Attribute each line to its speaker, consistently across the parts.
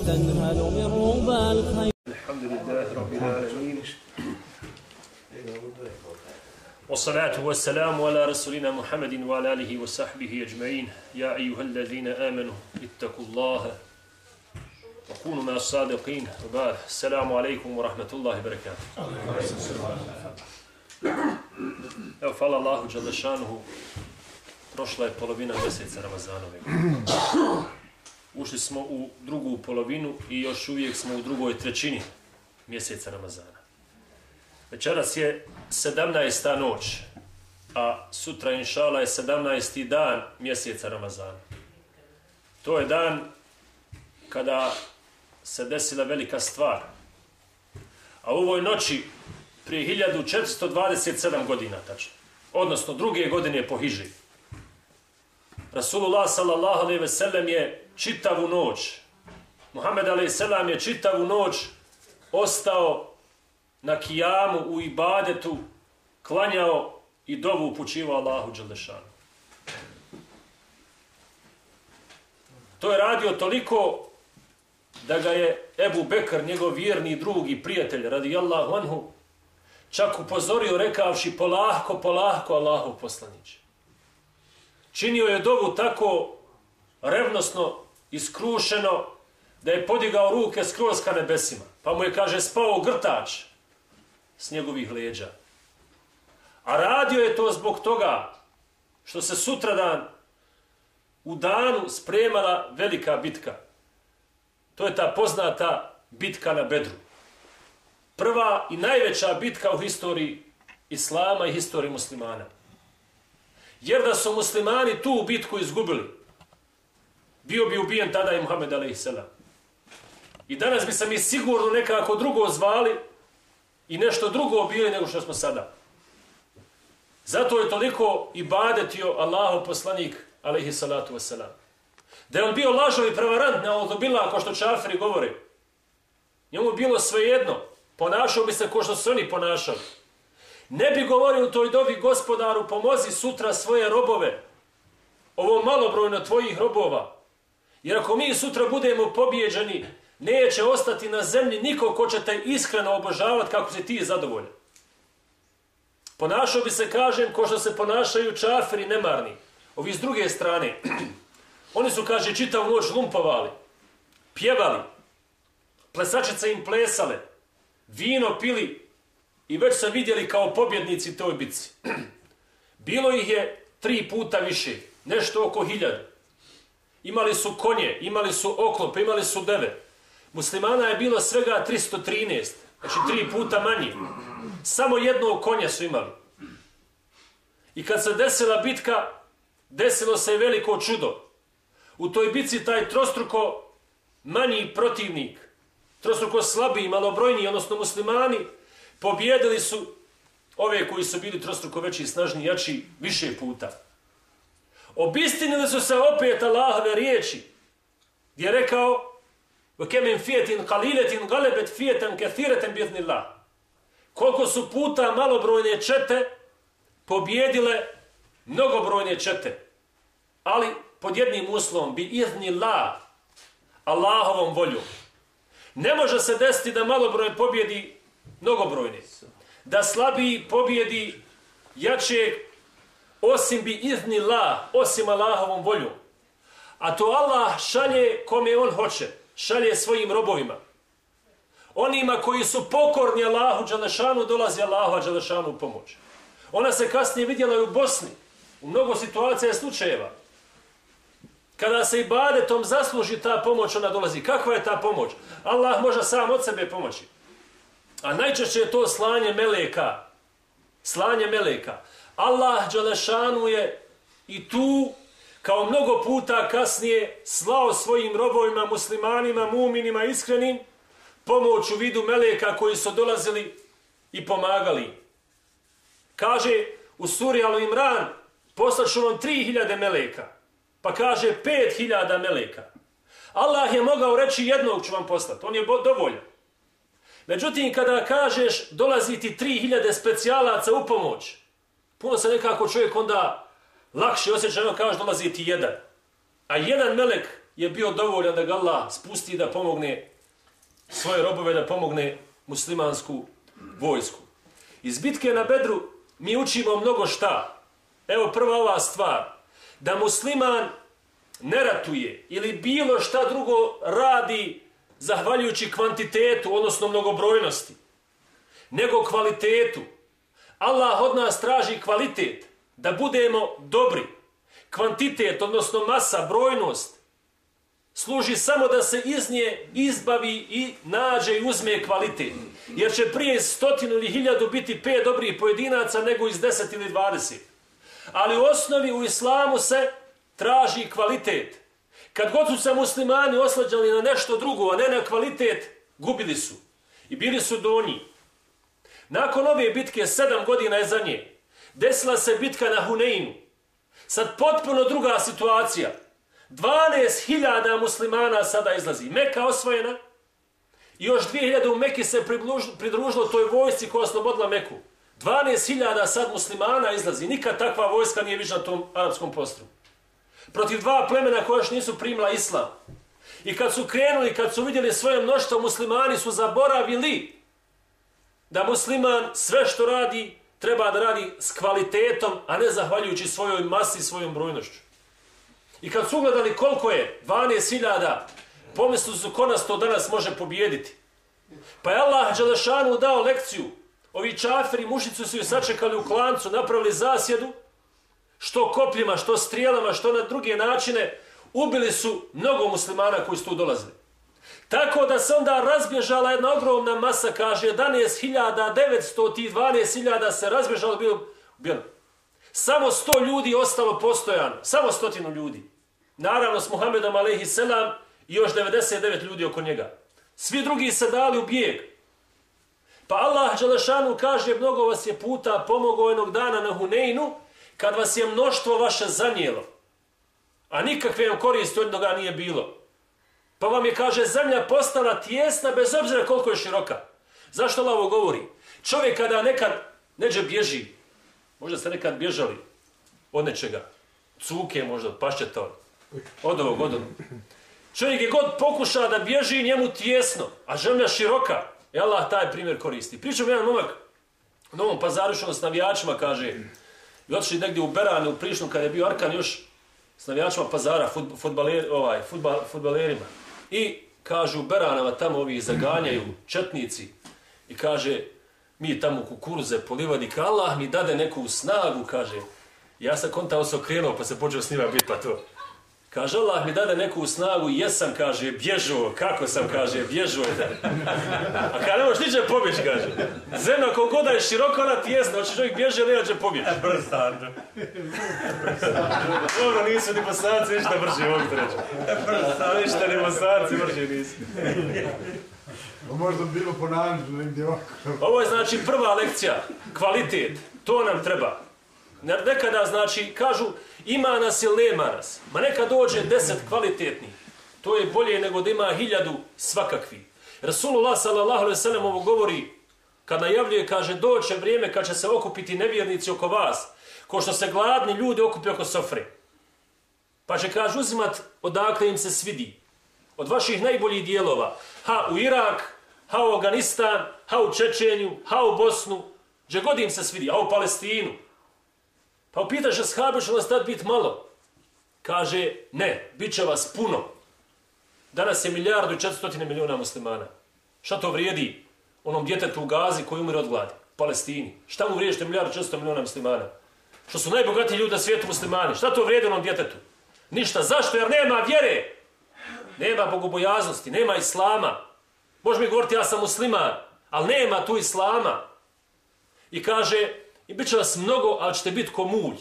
Speaker 1: وتنهل من ربى الخير.
Speaker 2: الحمد لله رب العالمين.
Speaker 3: والصلاة والسلام على رسولنا محمد وعلى آله وصحبه أجمعين. يا أيها الذين آمنوا اتقوا الله وكونوا مع الصادقين. وبعد السلام عليكم ورحمة الله وبركاته. Evo, hvala Allahu Đalešanuhu, prošla je polovina mjeseca Ramazanove. Ušli smo u drugu polovinu i još uvijek smo u drugoj trećini mjeseca Ramazana. Večeras je 17. noć, a sutra inšala je 17. dan mjeseca Ramazana. To je dan kada se desila velika stvar. A u ovoj noći prije 1427 godina tačno, odnosno druge godine po Hiži. Rasulullah sallallahu alaihi ve sellem je čitavu noć, Muhammed a.s. je čitavu noć ostao na kijamu u ibadetu, klanjao i dovu upućivao Allahu Đelešanu. To je radio toliko da ga je Ebu Bekr, njegov vjerni drug i prijatelj, radijallahu anhu, čak upozorio rekavši polahko, polahko Allahu poslaniće. Činio je dovu tako revnosno, iskrušeno, da je podigao ruke skroz ka nebesima. Pa mu je, kaže, spao grtač s njegovih leđa. A radio je to zbog toga što se sutradan u danu spremala velika bitka. To je ta poznata bitka na Bedru prva i najveća bitka u historiji Islama i historiji muslimana. Jer da su muslimani tu bitku izgubili, bio bi ubijen tada i Muhammed a.s. I danas bi se mi sigurno nekako drugo zvali i nešto drugo bili nego što smo sada. Zato je toliko ibadetio badetio Allahu poslanik alaihi salatu wasalam. Da je on bio lažov i prevarant na odobila, ako što čafiri govore. Njemu bilo svejedno ponašao bi se ko što su oni ponašali. Ne bi govorio u toj dobi gospodaru, pomozi sutra svoje robove, ovo malobrojno tvojih robova. Jer ako mi sutra budemo pobjeđeni, neće ostati na zemlji niko ko će te iskreno obožavati kako se ti zadovoljan. Ponašao bi se, kažem, ko što se ponašaju čaferi nemarni. Ovi s druge strane, oni su, kaže, čitav noć lumpovali, pjevali, plesačice im plesale, vino pili i već se vidjeli kao pobjednici toj bici. Bilo ih je tri puta više, nešto oko hiljada. Imali su konje, imali su oklop, imali su deve. Muslimana je bilo svega 313, znači tri puta manje. Samo jedno konje su imali. I kad se desila bitka, desilo se veliko čudo. U toj bici taj trostruko manji protivnik, trostruko slabiji, malobrojniji, odnosno muslimani, pobjedili su ove koji su bili trostruko veći, snažniji, jači, više puta. Obistinili su se opet Allahove riječi, gdje je rekao وَكَمِنْ فِيَتِنْ قَلِيلَتِنْ غَلَبَتْ فِيَتًا كَثِيرَتًا بِذْنِ اللَّهِ Koliko su puta malobrojne čete pobjedile mnogobrojne čete, ali pod jednim uslovom bi izni la Allahovom voljom. Ne može se desiti da malobroj pobjedi mnogobrojni. Da slabiji pobjedi jačeg osim bi izni la, osim Allahovom voljom. A to Allah šalje kome on hoće. Šalje svojim robovima. Onima koji su pokorni Allahu Đalešanu, dolazi Allahu Đalešanu u pomoć. Ona se kasnije vidjela i u Bosni. U mnogo situacija i slučajeva. Kada se i badetom zasluži ta pomoć, ona dolazi. Kakva je ta pomoć? Allah može sam od sebe pomoći. A najčešće je to slanje meleka. Slanje meleka. Allah Đalešanu je i tu, kao mnogo puta kasnije, slao svojim robovima, muslimanima, muminima, iskrenim, pomoć u vidu meleka koji su dolazili i pomagali. Kaže u suri Al-Imran, poslaću vam 3000 meleka. Pa kaže 5000 meleka. Allah je mogao reći jednog ću vam poslati. On je dovoljan. Međutim, kada kažeš dolazi ti 3000 specijalaca u pomoć, puno se nekako čovjek onda lakše osjeća, ono kaže dolazi ti jedan. A jedan melek je bio dovoljan da ga Allah spusti da pomogne svoje robove, da pomogne muslimansku vojsku. Iz bitke na Bedru mi učimo mnogo šta. Evo prva ova stvar. Da musliman ne ratuje ili bilo šta drugo radi zahvaljujući kvantitetu, odnosno mnogobrojnosti, nego kvalitetu. Allah od nas traži kvalitet, da budemo dobri. Kvantitet, odnosno masa, brojnost, služi samo da se iz nje izbavi i nađe i uzme kvalitet. Jer će prije stotinu ili hiljadu biti pet dobrih pojedinaca nego iz deset ili dvadeset. Ali u osnovi u islamu se traži kvalitet. Kad god su se muslimani oslađali na nešto drugo, a ne na kvalitet, gubili su. I bili su donji. Nakon ove bitke, sedam godina je za nje, desila se bitka na Huneinu. Sad potpuno druga situacija. 12.000 muslimana sada izlazi. Meka osvojena. I još 2.000 u Meki se pridružilo toj vojsci koja oslobodila Meku. 12.000 sad muslimana izlazi. Nikad takva vojska nije viđena na tom arapskom postru. Protiv dva plemena koja još nisu primila islam. I kad su krenuli, kad su vidjeli svoje mnoštvo, muslimani su zaboravili da musliman sve što radi treba da radi s kvalitetom, a ne zahvaljujući svojoj masi i svojom brojnošću. I kad su ugledali koliko je 12.000, pomislili su ko nas to danas može pobijediti. Pa je Allah Đalešanu dao lekciju. Ovi čaferi mušicu su ju sačekali u klancu, napravili zasjedu, što kopljima, što strijelama, što na druge načine, ubili su mnogo muslimana koji su tu dolazili. Tako da se onda razbježala jedna ogromna masa, kaže 11.900 ti 12.000 se razbježalo, bilo, bilo. Samo 100 ljudi ostalo postojano, samo stotinu ljudi. Naravno s Muhammedom alaihi selam i još 99 ljudi oko njega. Svi drugi se dali u bijeg. Pa Allah Đelešanu kaže, mnogo vas je puta pomogao jednog dana na Huneinu, kad vas je mnoštvo vaše zanijelo, a nikakve vam koristi od toga nije bilo. Pa vam je, kaže, zemlja postala tjesna bez obzira koliko je široka. Zašto ovo govori? Čovjek kada nekad neđe bježi, možda ste nekad bježali od nečega, cuke možda, pašćeta od ovog, od ovog. Čovjek je god pokuša da bježi njemu tjesno, a zemlja široka, i Allah taj primjer koristi. Pričam jedan momak, u Novom pazaru što s navijačima kaže, i otišli negdje u Berane, u Prišnu, kada je bio Arkan još s navijačima pazara, futbaler, ovaj, futbal, futbalerima. I kažu Beranama tamo ovi zaganjaju četnici i kaže mi tamo kukuruze polivadi ka Allah mi dade neku snagu, kaže. Ja sam kontao se okrenuo pa se počeo snima biti pa to. Kaže, Allah mi dade neku snagu, jesam, kaže, bježuo, kako sam, kaže, bježuo. A kada ne možeš niđe pobjeći, kaže. Zemlja, koliko god je široko, ona ti jesna, hoće čovjek bježe, ali neće pobjeći.
Speaker 4: E, brzo,
Speaker 3: Dobro, nisu ni bosanci, ništa brže, mogu te reći.
Speaker 4: E, brzo,
Speaker 3: Ništa ni bosanci, brže nisu.
Speaker 4: Možda bilo po nanđu, negdje ovako.
Speaker 3: Ovo je znači prva lekcija, kvalitet, to nam treba. Nekada znači, kažu, ima nas ili nema nas. Ma neka dođe deset kvalitetnih. To je bolje nego da ima hiljadu svakakvi. Rasulullah sallallahu ovo govori, kad najavljuje, kaže, doće vrijeme kad će se okupiti nevjernici oko vas, ko što se gladni ljudi okupi oko sofre. Pa će, kaže, uzimat odakle im se svidi. Od vaših najboljih dijelova. Ha u Irak, ha u Afganistan, ha u Čečenju, ha u Bosnu, gdje god im se svidi, ha u Palestinu. Pa upitaš ashabi, što vas tad bit malo? Kaže, ne, bit će vas puno. Danas je milijardu i četvrstotine miliona muslimana. Šta to vrijedi onom djetetu u Gazi koji umire od gladi? Palestini. Šta mu vrijedi što je milijardu i četvrstotine miliona muslimana? Što su najbogatiji ljudi na svijetu muslimani. Šta to vrijedi onom djetetu? Ništa. Zašto? Jer nema vjere. Nema bogobojaznosti, nema islama. Može mi govoriti ja sam musliman, ali nema tu islama. I kaže, I bit će vas mnogo, ali ćete biti ko mulj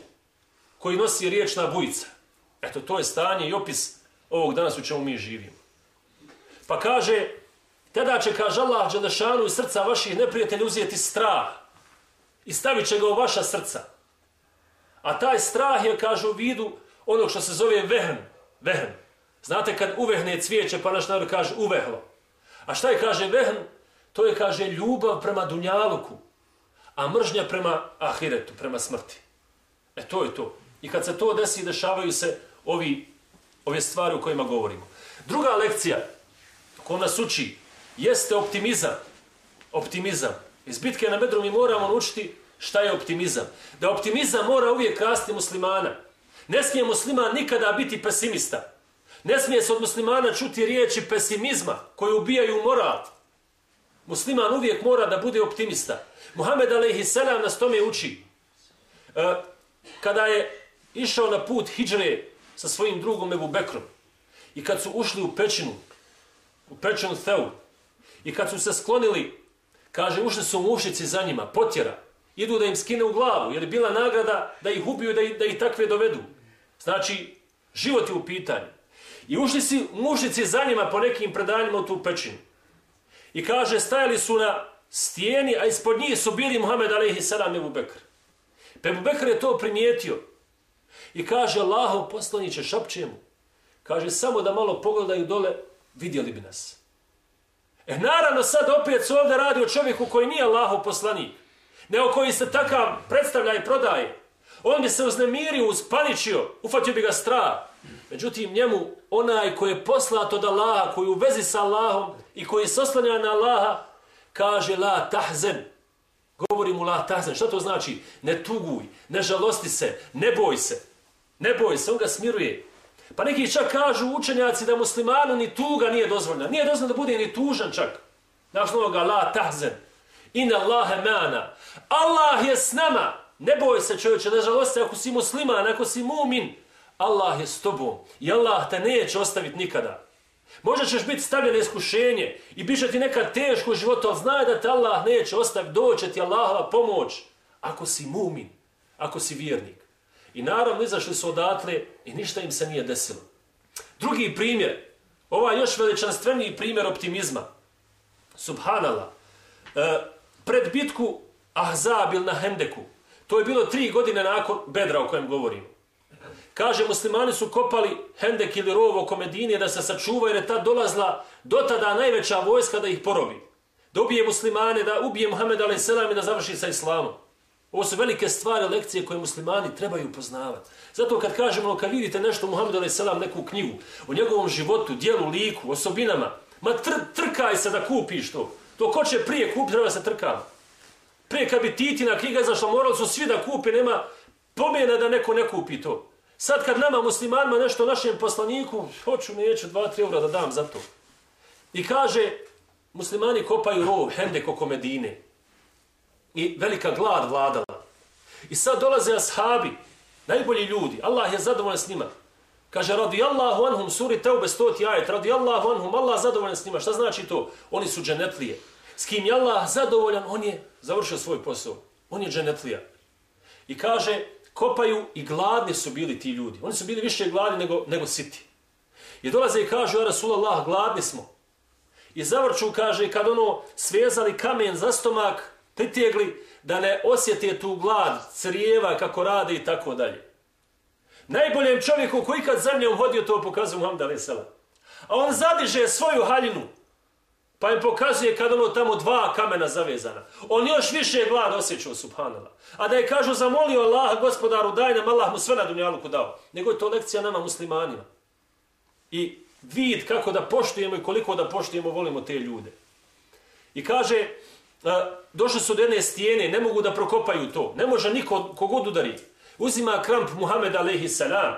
Speaker 3: koji nosi riječna bujica. Eto, to je stanje i opis ovog danas u čemu mi živimo. Pa kaže, tada će, kaže Allah, Đelešanu iz srca vaših neprijatelja uzijeti strah i stavit će ga u vaša srca. A taj strah je, kaže, u vidu onog što se zove vehn. Vehn. Znate, kad uvehne cvijeće, pa naš narod kaže uvehlo. A šta je, kaže, vehn? To je, kaže, ljubav prema dunjaluku a mržnja prema ahiretu, prema smrti. E to je to. I kad se to desi, dešavaju se ovi, ove stvari o kojima govorimo. Druga lekcija koja nas uči jeste optimizam. Optimizam. Iz bitke na Bedru mi moramo naučiti šta je optimizam. Da optimizam mora uvijek rasti muslimana. Ne smije musliman nikada biti pesimista. Ne smije se od muslimana čuti riječi pesimizma koji ubijaju moral. Musliman uvijek mora da bude optimista. Muhammed a.s. nas tome uči. E, kada je išao na put Hidžre sa svojim drugom Ebu Bekrom i kad su ušli u pećinu, u pećinu Theu, i kad su se sklonili, kaže, ušli su mušici za njima, potjera, idu da im skine u glavu, jer je bila nagrada da ih ubiju, da ih, da ih takve dovedu. Znači, život je u pitanju. I ušli su mušici za njima po nekim predanjima u tu pećinu. I kaže, stajali su na stijeni, a ispod njih su bili Muhammed alaihi i Ebu Bekr. Pa Ebu Bekr je to primijetio. I kaže, Allahov poslaniće, šapće mu. Kaže, samo da malo pogledaju dole, vidjeli bi nas. E naravno sad opet se ovdje radi o čovjeku koji nije Allahov poslanik. Nego koji se takav predstavlja i prodaje. On bi se uznemirio, uspaničio, ufatio bi ga strah. Međutim, njemu, onaj koji je poslat od Allaha, koji u vezi sa Allahom i koji se oslanja na Allaha, kaže la tahzen. Govori mu la tahzen. Šta to znači? Ne tuguj, ne žalosti se, ne boj se. Ne boj se, on ga smiruje. Pa neki čak kažu učenjaci da muslimanu ni tuga nije dozvoljena. Nije dozvoljeno da bude ni tužan čak. Znaš onoga, la tahzen. Inna Allahe mana. Allah je s nama. Ne boj se čovječe, ne žalosti, ako si musliman, ako si mumin, Allah je s tobom. I Allah te neće ostaviti nikada. Možda ćeš biti stavljen na iskušenje i biće ti nekad teško u životu, ali znaj da te Allah neće ostaviti, doće ti Allahova pomoć. Ako si mumin, ako si vjernik. I naravno izašli su odatle i ništa im se nije desilo. Drugi primjer, ovaj još veličanstveniji primjer optimizma. Subhanallah. E, pred bitku Ahzabil na Hendeku, to je bilo tri godine nakon Bedra o kojem govorimo. Kaže, muslimani su kopali Hendek ili rov oko Medine da se sačuvaju, jer je tad dolazla do tada najveća vojska da ih porobi. Da ubije muslimane, da ubije Muhammed a.s. i da završi sa islamom. Ovo su velike stvari, lekcije koje muslimani trebaju poznavati. Zato kad kažemo, kad vidite nešto Muhammed a.s. neku knjigu, o njegovom životu, dijelu, liku, osobinama, ma tr trkaj se da kupiš to. To ko će prije kupiti, treba se trkava. Prije kad bi Titina knjiga izašla, morali su svi da kupi, nema pomena da neko ne kupi to. Sad kad nama muslimanima nešto našem poslaniku, hoću, neću, dva, tri eura da dam za to. I kaže, muslimani kopaju rov, hendek oko Medine. I velika glad vladala. I sad dolaze ashabi, najbolji ljudi, Allah je zadovoljan s njima. Kaže, radi Allahu anhum, suri teube stoti ajet, radi Allahu anhum, Allah zadovoljan s njima. Šta znači to? Oni su dženetlije. S kim je Allah zadovoljan, on je završio svoj posao. On je dženetlija. I kaže, kopaju i gladni su bili ti ljudi. Oni su bili više gladni nego, nego siti. I dolaze i kažu, ja Rasulallah, gladni smo. I zavrču, kaže, kad ono svezali kamen za stomak, pritegli, da ne osjete tu glad, crijeva, kako rade i tako dalje. Najboljem čovjeku koji kad zemljom hodio, to pokazuje Muhammed A.S. A on zadiže svoju haljinu, Pa im pokazuje kad ono tamo dva kamena zavezana. On još više glad osjećao, subhanala. A da je kažu, zamolio Allah, gospodaru, daj nam, Allah mu sve na dunjaluku dao. Nego je to lekcija nama muslimanima. I vid kako da poštujemo i koliko da poštujemo, volimo te ljude. I kaže, došli su do jedne stijene, ne mogu da prokopaju to. Ne može niko kogod udari. Uzima kramp Muhammed alaihi salam.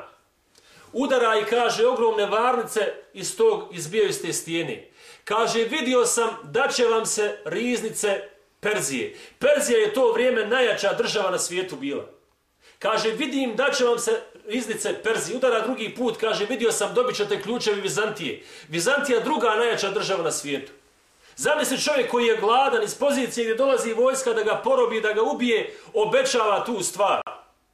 Speaker 3: Udara i kaže, ogromne varnice iz tog izbijaju iz te stijene. Kaže, vidio sam da će vam se riznice Perzije. Perzija je to vrijeme najjača država na svijetu bila. Kaže, vidim da će vam se riznice Perzije. Udara drugi put, kaže, vidio sam dobit ćete ključevi Vizantije. Vizantija druga najjača država na svijetu. Zamisli čovjek koji je gladan iz pozicije gdje dolazi vojska da ga porobi, da ga ubije, obećava tu stvar.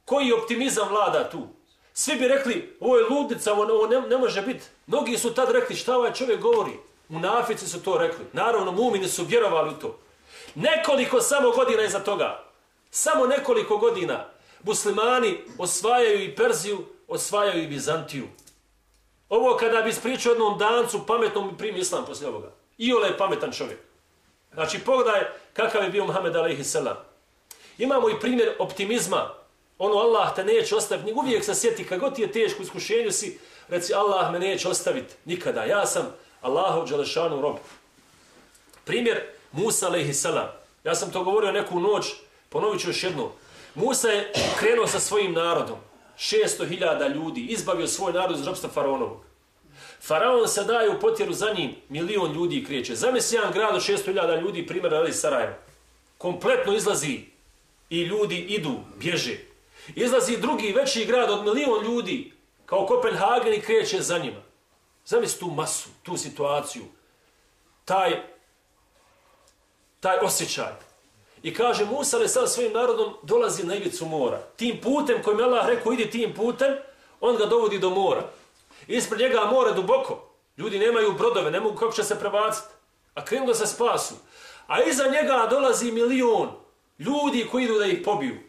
Speaker 3: Koji optimizam vlada tu? Svi bi rekli, ovo je ludnica, ovo ne, ne može biti. Mnogi su tad rekli, šta ovaj čovjek govori? Munafici su to rekli. Naravno, mumini su vjerovali u to. Nekoliko samo godina iza toga, samo nekoliko godina, muslimani osvajaju i Perziju, osvajaju i Bizantiju. Ovo kada bi ispričao jednom dancu, pametnom bi primi islam poslije ovoga. Iole je pametan čovjek. Znači, pogledaj kakav je bio Muhammed a.s. Imamo i primjer optimizma. Ono, Allah te neće ostaviti. Uvijek se sjeti, kad god ti je teško iskušenju si, reci Allah me neće ostaviti nikada. Ja sam Allahov Đelešanu rob. Primjer Musa alaihi salam. Ja sam to govorio neku noć, ponovit ću još jednu. Musa je krenuo sa svojim narodom. 600.000 ljudi, izbavio svoj narod iz robstva faraonovog. Faraon se daje u potjeru za njim, milion ljudi kreće. Zamisli jedan grad od 600.000 ljudi, primjer radi Sarajevo. Kompletno izlazi i ljudi idu, bježe. Izlazi drugi veći grad od milion ljudi, kao Kopenhagen i kreće za njima. Zamisli tu masu, tu situaciju, taj, taj osjećaj. I kaže Musa, ali sad svojim narodom dolazi na ivicu mora. Tim putem kojim je Allah rekao, idi tim putem, on ga dovodi do mora. Ispred njega more duboko. Ljudi nemaju brodove, ne mogu kako će se prebaciti. A krenu da se spasu. A iza njega dolazi milion ljudi koji idu da ih pobiju.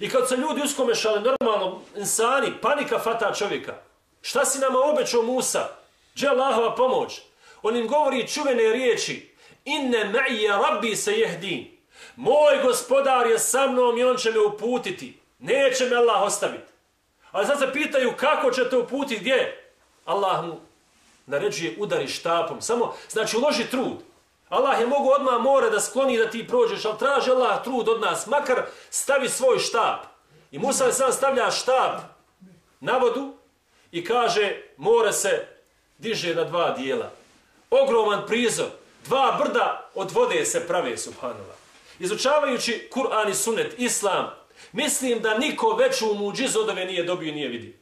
Speaker 3: I kad se ljudi uskomešali, normalno, insani, panika fata čovjeka. Šta si nama obećao Musa? Gdje Allahova pomoć? On im govori čuvene riječi. Inne ma'ija rabbi se jehdin. Moj gospodar je sa mnom i on će me uputiti. Neće me Allah ostaviti. Ali sad se pitaju kako će te uputiti, gdje? Allah mu naređuje udari štapom. Samo, znači, uloži trud. Allah je mogu odmah more da skloni da ti prođeš, ali traži Allah trud od nas. Makar stavi svoj štab. I Musa je sam stavlja štab na vodu i kaže, more se diže na dva dijela. Ogroman prizor. Dva brda od vode se prave, subhanallah. Izučavajući Kur'an i Sunnet, Islam, mislim da niko veću muđiz od ove nije dobio i nije vidio.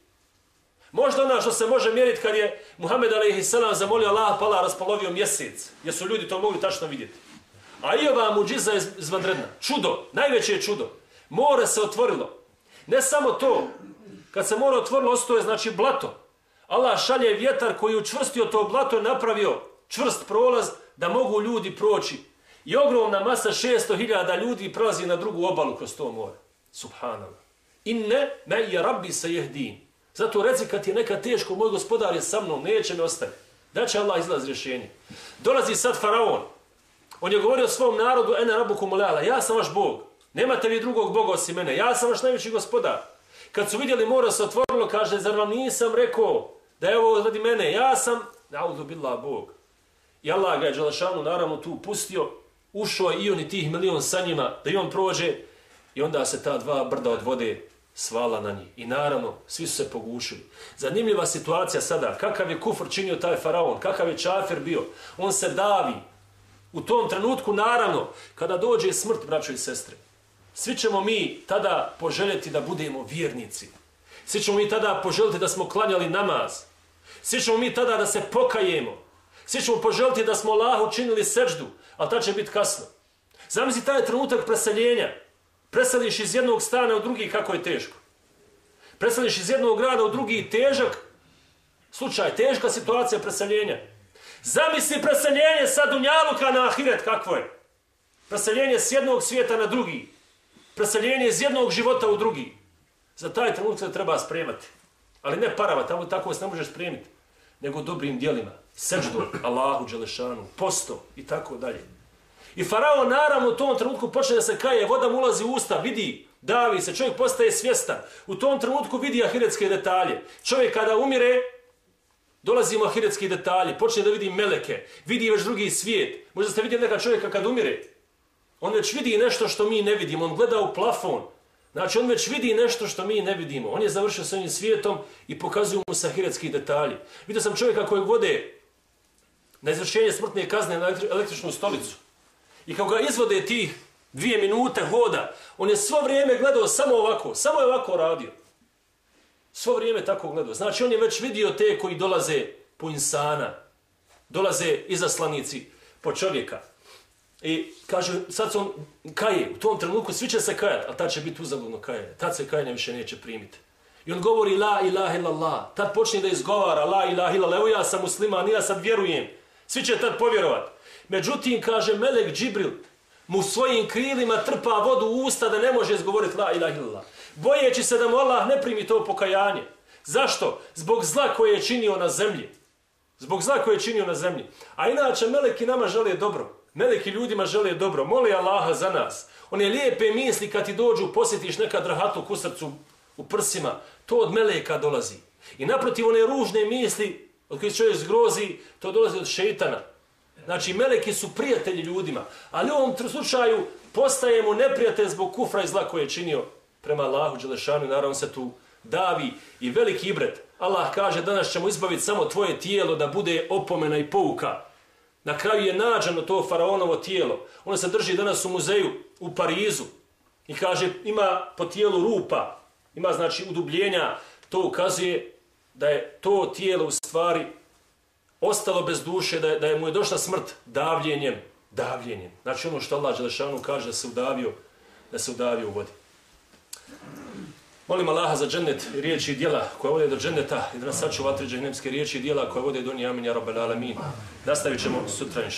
Speaker 3: Možda ono što se može mjeriti kad je Muhammed a.s. zamolio Allah pa Allah raspolovio mjesec, jer su ljudi to mogli tačno vidjeti. A i ova muđiza je zvandredna. Čudo, najveće je čudo. More se otvorilo. Ne samo to, kad se more otvorilo, ostao je znači blato. Allah šalje vjetar koji učvrstio to blato i napravio čvrst prolaz da mogu ljudi proći. I ogromna masa 600.000 ljudi prolazi na drugu obalu kroz to more. Subhanallah. Inne me je rabbi se jehdin. Zato reci kad je neka teško, moj gospodar je sa mnom, neće me ostaviti. Da će Allah izlaz rješenje. Dolazi sad faraon. On je govorio svom narodu, ene rabu kumulala, ja sam vaš Bog. Nemate vi drugog Boga osim mene. Ja sam vaš najveći gospodar. Kad su vidjeli mora se otvorilo, kaže, zar vam nisam rekao da je ovo radi mene? Ja sam, naudu billah Bog. I Allah ga je Đelešanu naravno tu pustio, ušao i on i tih milion sa njima, da i on prođe, i onda se ta dva brda od vode svala na njih. I naravno, svi su se pogušili. Zanimljiva situacija sada, kakav je kufr činio taj faraon, kakav je čafer bio, on se davi. U tom trenutku, naravno, kada dođe smrt, braćo i sestre, svi ćemo mi tada poželjeti da budemo vjernici. Svi ćemo mi tada poželjeti da smo klanjali namaz. Svi ćemo mi tada da se pokajemo. Svi ćemo poželjeti da smo Allah učinili seždu, ali ta će biti kasno. Zamisli taj trenutak preseljenja. Preseliš iz jednog stana u drugi, kako je teško. Preseliš iz jednog grada u drugi, težak slučaj, teška situacija preseljenja. Zamisli preseljenje sa Dunjaluka na Ahiret, kako je. Preseljenje s jednog svijeta na drugi. Preseljenje iz jednog života u drugi. Za taj trenutak se treba spremati. Ali ne parava, tamo tako se ne možeš spremiti. Nego dobrim dijelima. Seždu, Allahu, Đelešanu, posto i tako dalje. I faraon naravno u tom trenutku počne da se kaje, voda mu ulazi u usta, vidi, davi se, čovjek postaje svjestan. U tom trenutku vidi ahiretske detalje. Čovjek kada umire, dolazi mu ahiretski detalje, počne da vidi meleke, vidi već drugi svijet. Možda ste vidjeli neka čovjeka kad umire, on već vidi nešto što mi ne vidimo, on gleda u plafon. Znači on već vidi nešto što mi ne vidimo. On je završio s ovim svijetom i pokazuju mu sahiretski detalji. Vidio sam čovjeka kojeg vode na izvršenje smrtne kazne na električnu stolicu. I kako ga izvode ti dvije minute hoda, on je svo vrijeme gledao samo ovako, samo je ovako radio. Svo vrijeme tako gledao. Znači on je već vidio te koji dolaze po insana, dolaze izaslanici po čovjeka. I kaže, sad se on kaje, u tom trenutku svi će se kajati, ali tad će biti uzaludno kajanje. Tad se kajanje više neće primiti. I on govori la ilaha illallah. Tad počne da izgovara la ilaha illallah. Evo ja sam musliman, ja sad vjerujem. Svi će tad povjerovati. Međutim, kaže Melek Džibril, mu svojim krilima trpa vodu u usta da ne može izgovoriti la ilah illallah. Bojeći se da mu Allah ne primi to pokajanje. Zašto? Zbog zla koje je činio na zemlji. Zbog zla koje je činio na zemlji. A inače, meleki nama žele dobro. Meleki ljudima žele dobro. Moli Allaha za nas. One lijepe misli kad ti dođu, posjetiš neka drahatu u srcu, u prsima. To od meleka dolazi. I naprotiv one ružne misli od kojih se čovjek zgrozi, to dolazi od šeitana. Znači, meleki su prijatelji ljudima, ali u ovom slučaju postajemo neprijatelj zbog kufra i zla koje je činio prema Allahu Đelešanu i naravno se tu davi i veliki ibret. Allah kaže danas ćemo izbaviti samo tvoje tijelo da bude opomena i pouka. Na kraju je nađeno to faraonovo tijelo. Ono se drži danas u muzeju u Parizu i kaže ima po tijelu rupa, ima znači udubljenja, to ukazuje da je to tijelo u stvari ostalo bez duše, da je, da je mu je došla smrt davljenjem, davljenjem. Znači ono što Allah Đelešanu kaže da se udavio, da se udavio u vodi. Molim Allaha za džennet riječi i dijela koje vode do dženneta i da nas sačuva vatri džehnemske riječi i dijela koje vode do nje. Amin, ja rabbal alamin. Nastavit ćemo sutra, inša.